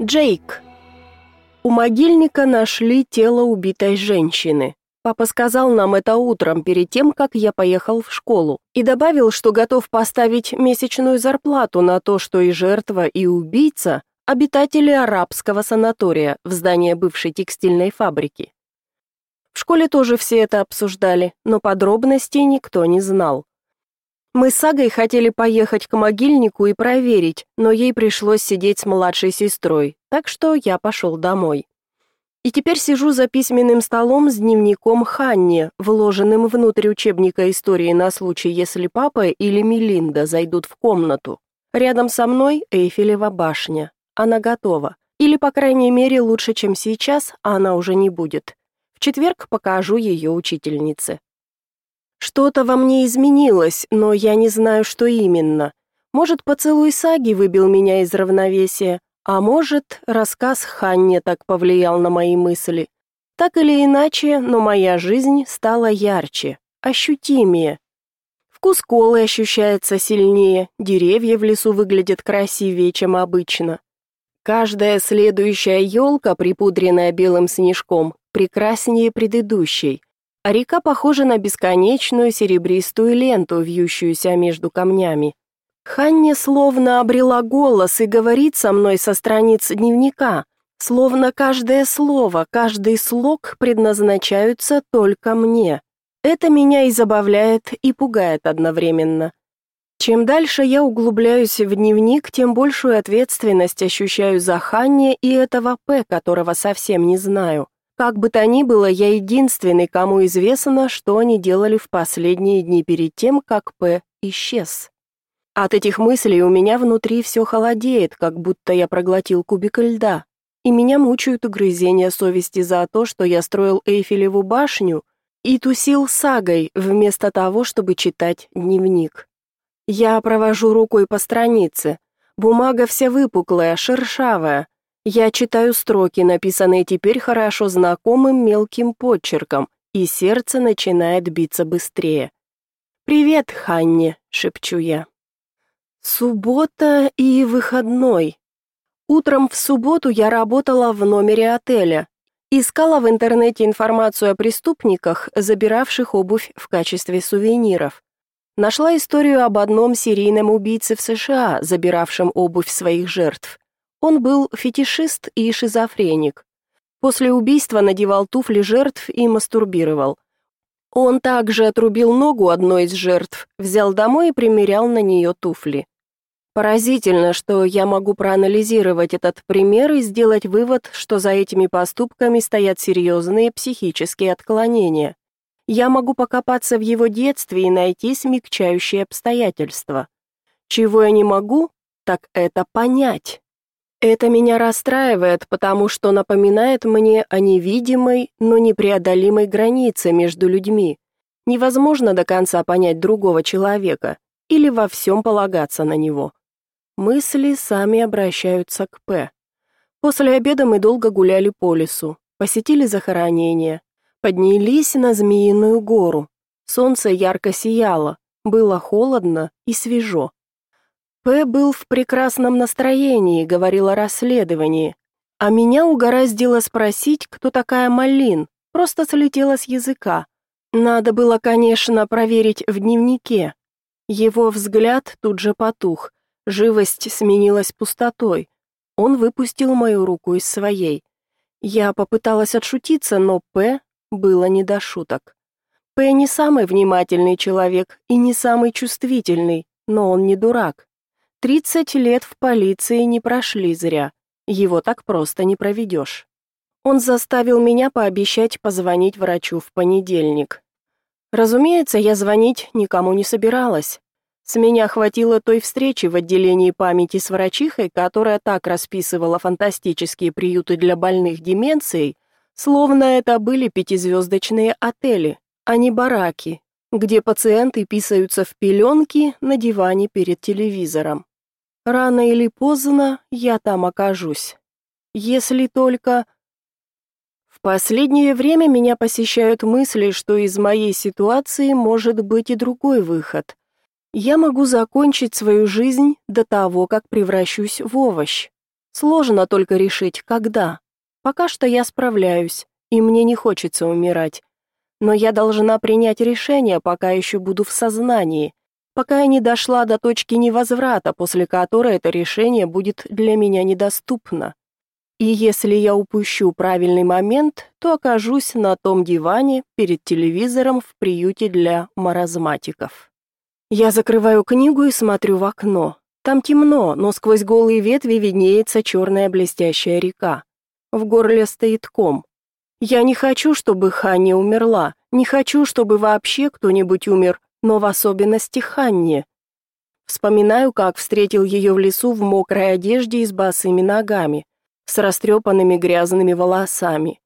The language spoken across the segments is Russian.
Джейк. У могильника нашли тело убитой женщины. Папа сказал нам это утром, перед тем, как я поехал в школу, и добавил, что готов поставить месячную зарплату на то, что и жертва, и убийца – обитатели арабского санатория в здании бывшей текстильной фабрики. В школе тоже все это обсуждали, но подробностей никто не знал. Мы с Агой хотели поехать к могильнику и проверить, но ей пришлось сидеть с младшей сестрой, так что я пошел домой. И теперь сижу за письменным столом с дневником Ханни, вложенным внутрь учебника истории на случай, если папа или Мелинда зайдут в комнату. Рядом со мной Эйфелева башня. Она готова. Или, по крайней мере, лучше, чем сейчас, а она уже не будет. В четверг покажу ее учительнице. Что-то во мне изменилось, но я не знаю, что именно. Может, поцелуй Саги выбил меня из равновесия, а может, рассказ Ханне так повлиял на мои мысли. Так или иначе, но моя жизнь стала ярче, ощутимее. Вкус колы ощущается сильнее, деревья в лесу выглядят красивее, чем обычно. Каждая следующая елка, припудренная белым снежком, прекраснее предыдущей, река похожа на бесконечную серебристую ленту, вьющуюся между камнями. Ханне словно обрела голос и говорит со мной со страниц дневника, словно каждое слово, каждый слог предназначаются только мне. Это меня и забавляет, и пугает одновременно. Чем дальше я углубляюсь в дневник, тем большую ответственность ощущаю за Ханне и этого П, которого совсем не знаю. Как бы то ни было, я единственный, кому известно, что они делали в последние дни перед тем, как П исчез. От этих мыслей у меня внутри все холодеет, как будто я проглотил кубик льда, и меня мучают угрызения совести за то, что я строил Эйфелеву башню и тусил сагой вместо того, чтобы читать дневник. Я провожу рукой по странице. Бумага вся выпуклая, шершавая, я читаю строки, написанные теперь хорошо знакомым мелким почерком, и сердце начинает биться быстрее. «Привет, Ханни», — шепчу я. Суббота и выходной. Утром в субботу я работала в номере отеля. Искала в интернете информацию о преступниках, забиравших обувь в качестве сувениров. Нашла историю об одном серийном убийце в США, забиравшем обувь своих жертв. Он был фетишист и шизофреник. После убийства надевал туфли жертв и мастурбировал. Он также отрубил ногу одной из жертв, взял домой и примерял на нее туфли. Поразительно, что я могу проанализировать этот пример и сделать вывод, что за этими поступками стоят серьезные психические отклонения. Я могу покопаться в его детстве и найти смягчающие обстоятельства. Чего я не могу, так это понять. Это меня расстраивает, потому что напоминает мне о невидимой, но непреодолимой границе между людьми. Невозможно до конца понять другого человека или во всем полагаться на него. Мысли сами обращаются к П. После обеда мы долго гуляли по лесу, посетили захоронение, поднялись на Змеиную гору. Солнце ярко сияло, было холодно и свежо. П. был в прекрасном настроении, говорил о расследовании. А меня угораздило спросить, кто такая Малин, просто слетела с языка. Надо было, конечно, проверить в дневнике. Его взгляд тут же потух, живость сменилась пустотой. Он выпустил мою руку из своей. Я попыталась отшутиться, но П. было не до шуток. П. не самый внимательный человек и не самый чувствительный, но он не дурак. Тридцать лет в полиции не прошли зря. Его так просто не проведешь. Он заставил меня пообещать позвонить врачу в понедельник. Разумеется, я звонить никому не собиралась. С меня хватило той встречи в отделении памяти с врачихой, которая так расписывала фантастические приюты для больных деменцией, словно это были пятизвездочные отели, а не бараки, где пациенты писаются в пеленки на диване перед телевизором. Рано или поздно я там окажусь. Если только... В последнее время меня посещают мысли, что из моей ситуации может быть и другой выход. Я могу закончить свою жизнь до того, как превращусь в овощ. Сложно только решить, когда. Пока что я справляюсь, и мне не хочется умирать. Но я должна принять решение, пока еще буду в сознании, пока я не дошла до точки невозврата, после которой это решение будет для меня недоступно. И если я упущу правильный момент, то окажусь на том диване перед телевизором в приюте для маразматиков. Я закрываю книгу и смотрю в окно. Там темно, но сквозь голые ветви виднеется черная блестящая река. В горле стоит ком. Я не хочу, чтобы Ханни умерла, не хочу, чтобы вообще кто-нибудь умер, но в особенности Ханни. Вспоминаю, как встретил ее в лесу в мокрой одежде и с босыми ногами, с растрепанными грязными волосами.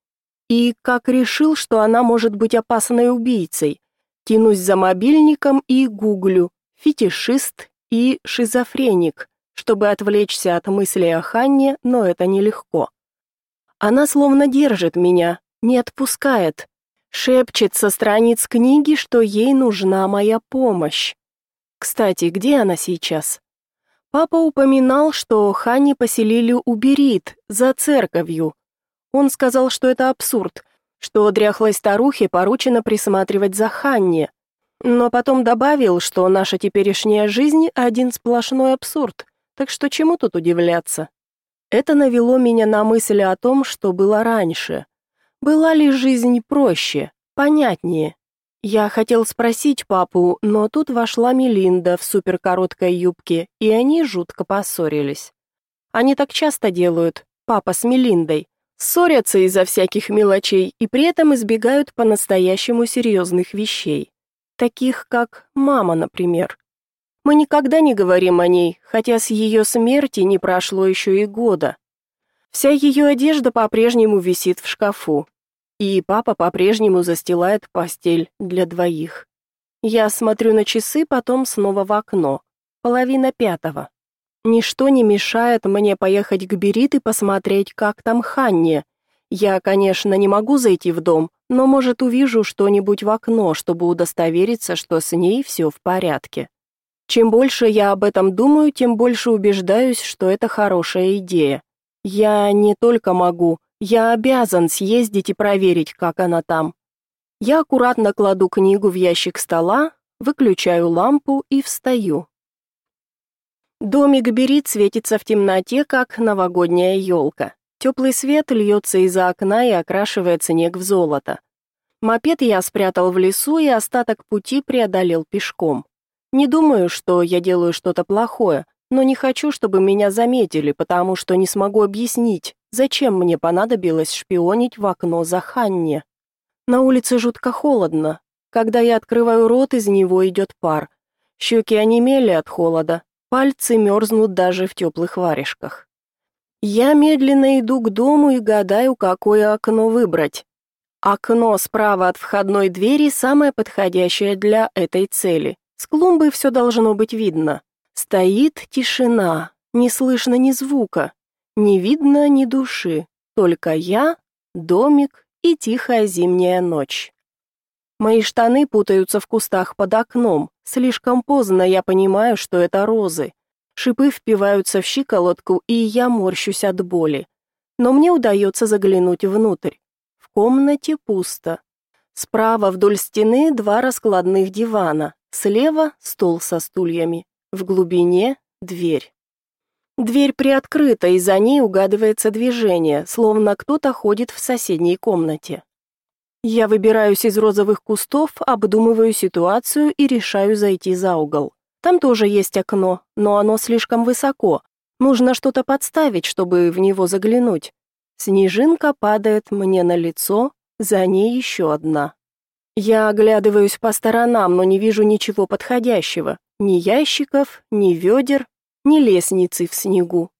И как решил, что она может быть опасной убийцей. Тянусь за мобильником и гуглю «фетишист» и «шизофреник», чтобы отвлечься от мысли о Ханне, но это нелегко. Она словно держит меня, не отпускает, шепчет со страниц книги, что ей нужна моя помощь. Кстати, где она сейчас? Папа упоминал, что Ханни поселили у Берит, за церковью. Он сказал, что это абсурд, что дряхлой старухе поручено присматривать за Ханни. Но потом добавил, что наша теперешняя жизнь – один сплошной абсурд, так что чему тут удивляться? Это навело меня на мысль о том, что было раньше. Была ли жизнь проще, понятнее? Я хотел спросить папу, но тут вошла Мелинда в суперкороткой юбке, и они жутко поссорились. Они так часто делают, папа с Мелиндой. Ссорятся из-за всяких мелочей и при этом избегают по-настоящему серьезных вещей. Таких, как мама, например. Мы никогда не говорим о ней, хотя с ее смерти не прошло еще и года. Вся ее одежда по-прежнему висит в шкафу, и папа по-прежнему застилает постель для двоих. Я смотрю на часы, потом снова в окно. Половина пятого. Ничто не мешает мне поехать к Берит и посмотреть, как там Ханне. Я, конечно, не могу зайти в дом, но, может, увижу что-нибудь в окно, чтобы удостовериться, что с ней все в порядке. Чем больше я об этом думаю, тем больше убеждаюсь, что это хорошая идея. Я не только могу, я обязан съездить и проверить, как она там. Я аккуратно кладу книгу в ящик стола, выключаю лампу и встаю. Домик Берит светится в темноте, как новогодняя елка. Теплый свет льется из-за окна и окрашивает снег в золото. Мопед я спрятал в лесу и остаток пути преодолел пешком. Не думаю, что я делаю что-то плохое, но не хочу, чтобы меня заметили, потому что не смогу объяснить, зачем мне понадобилось шпионить в окно за Ханне. На улице жутко холодно. Когда я открываю рот, из него идет пар. Щеки онемели от холода, пальцы мерзнут даже в теплых варежках. Я медленно иду к дому и гадаю, какое окно выбрать. Окно справа от входной двери самое подходящее для этой цели. С клумбы все должно быть видно. Стоит тишина, не слышно ни звука, не видно ни души, только я, домик и тихая зимняя ночь. Мои штаны путаются в кустах под окном. Слишком поздно я понимаю, что это розы. Шипы впиваются в щиколотку, и я морщусь от боли. Но мне удается заглянуть внутрь. В комнате пусто. Справа вдоль стены два раскладных дивана, Слева стол со стульями, в глубине дверь. Дверь приоткрыта, и за ней угадывается движение, словно кто-то ходит в соседней комнате. Я выбираюсь из розовых кустов, обдумываю ситуацию и решаю зайти за угол. Там тоже есть окно, но оно слишком высоко. Нужно что-то подставить, чтобы в него заглянуть. Снежинка падает мне на лицо, за ней еще одна. Я оглядываюсь по сторонам, но не вижу ничего подходящего. Ни ящиков, ни ведер, ни лестницы в снегу.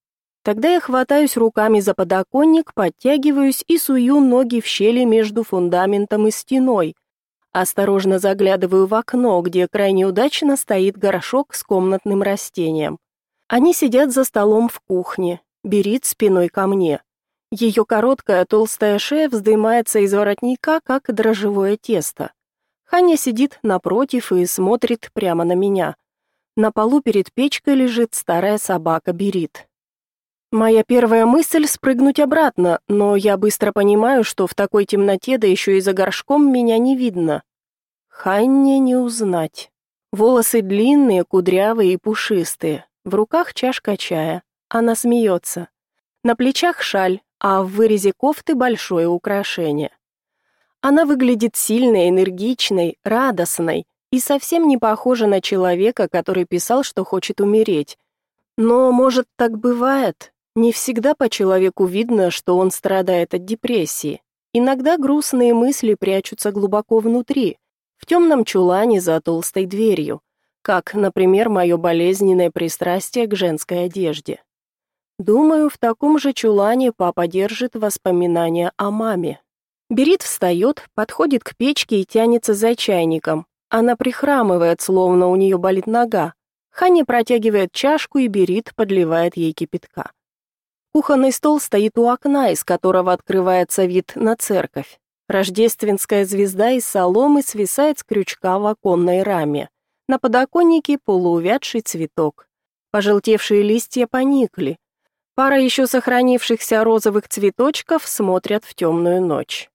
Тогда я хватаюсь руками за подоконник, подтягиваюсь и сую ноги в щели между фундаментом и стеной. Осторожно заглядываю в окно, где крайне удачно стоит горшок с комнатным растением. Они сидят за столом в кухне, берит спиной ко мне. Ее короткая толстая шея вздымается из воротника, как дрожжевое тесто. Ханя сидит напротив и смотрит прямо на меня. На полу перед печкой лежит старая собака Берит. Моя первая мысль — спрыгнуть обратно, но я быстро понимаю, что в такой темноте, да еще и за горшком, меня не видно. Ханне не узнать. Волосы длинные, кудрявые и пушистые. В руках чашка чая. Она смеется. На плечах шаль, а в вырезе кофты большое украшение. Она выглядит сильной, энергичной, радостной и совсем не похожа на человека, который писал, что хочет умереть. Но, может, так бывает? Не всегда по человеку видно, что он страдает от депрессии. Иногда грустные мысли прячутся глубоко внутри, в темном чулане за толстой дверью, как, например, мое болезненное пристрастие к женской одежде. Думаю, в таком же чулане папа держит воспоминания о маме. Берит встает, подходит к печке и тянется за чайником. Она прихрамывает, словно у нее болит нога. Хани протягивает чашку и Берит подливает ей кипятка. Кухонный стол стоит у окна, из которого открывается вид на церковь. Рождественская звезда из соломы свисает с крючка в оконной раме. На подоконнике полуувядший цветок. Пожелтевшие листья поникли, Пара еще сохранившихся розовых цветочков смотрят в темную ночь.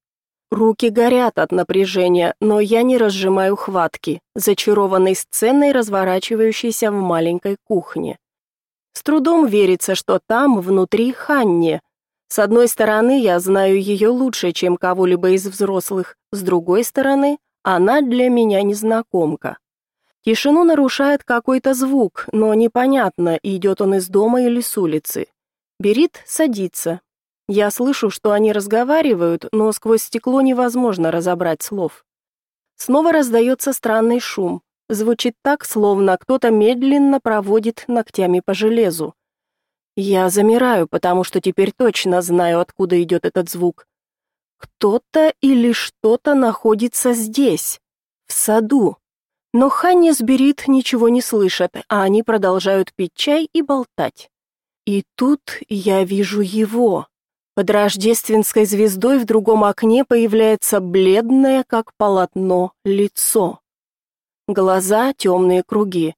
Руки горят от напряжения, но я не разжимаю хватки, зачарованной сценой, разворачивающейся в маленькой кухне. С трудом верится, что там, внутри, Ханне. С одной стороны, я знаю ее лучше, чем кого-либо из взрослых, с другой стороны, она для меня незнакомка. Тишину нарушает какой-то звук, но непонятно, идет он из дома или с улицы. Берит садится. Я слышу, что они разговаривают, но сквозь стекло невозможно разобрать слов. Снова раздается странный шум. Звучит так, словно кто-то медленно проводит ногтями по железу. Я замираю, потому что теперь точно знаю, откуда идет этот звук. Кто-то или что-то находится здесь, в саду. Но Ханни с Берит ничего не слышат, а они продолжают пить чай и болтать. И тут я вижу его. Под рождественской звездой в другом окне появляется бледное, как полотно, лицо. Глаза темные круги.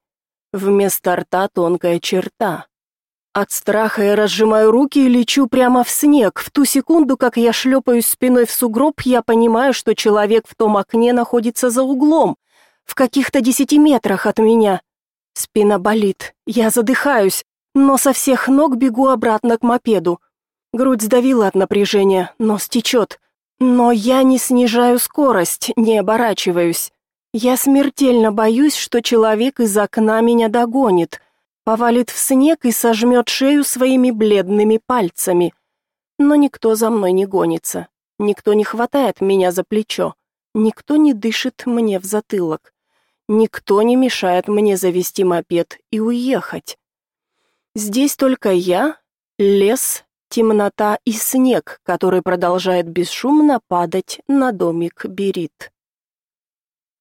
Вместо рта тонкая черта. От страха я разжимаю руки и лечу прямо в снег. В ту секунду, как я шлепаюсь спиной в сугроб, я понимаю, что человек в том окне находится за углом, в каких-то десяти метрах от меня. Спина болит, я задыхаюсь, но со всех ног бегу обратно к мопеду. Грудь сдавила от напряжения, но стечет. Но я не снижаю скорость, не оборачиваюсь. Я смертельно боюсь, что человек из окна меня догонит, повалит в снег и сожмет шею своими бледными пальцами. Но никто за мной не гонится, никто не хватает меня за плечо, никто не дышит мне в затылок, никто не мешает мне завести мопед и уехать. Здесь только я, лес, темнота и снег, который продолжает бесшумно падать на домик Берит.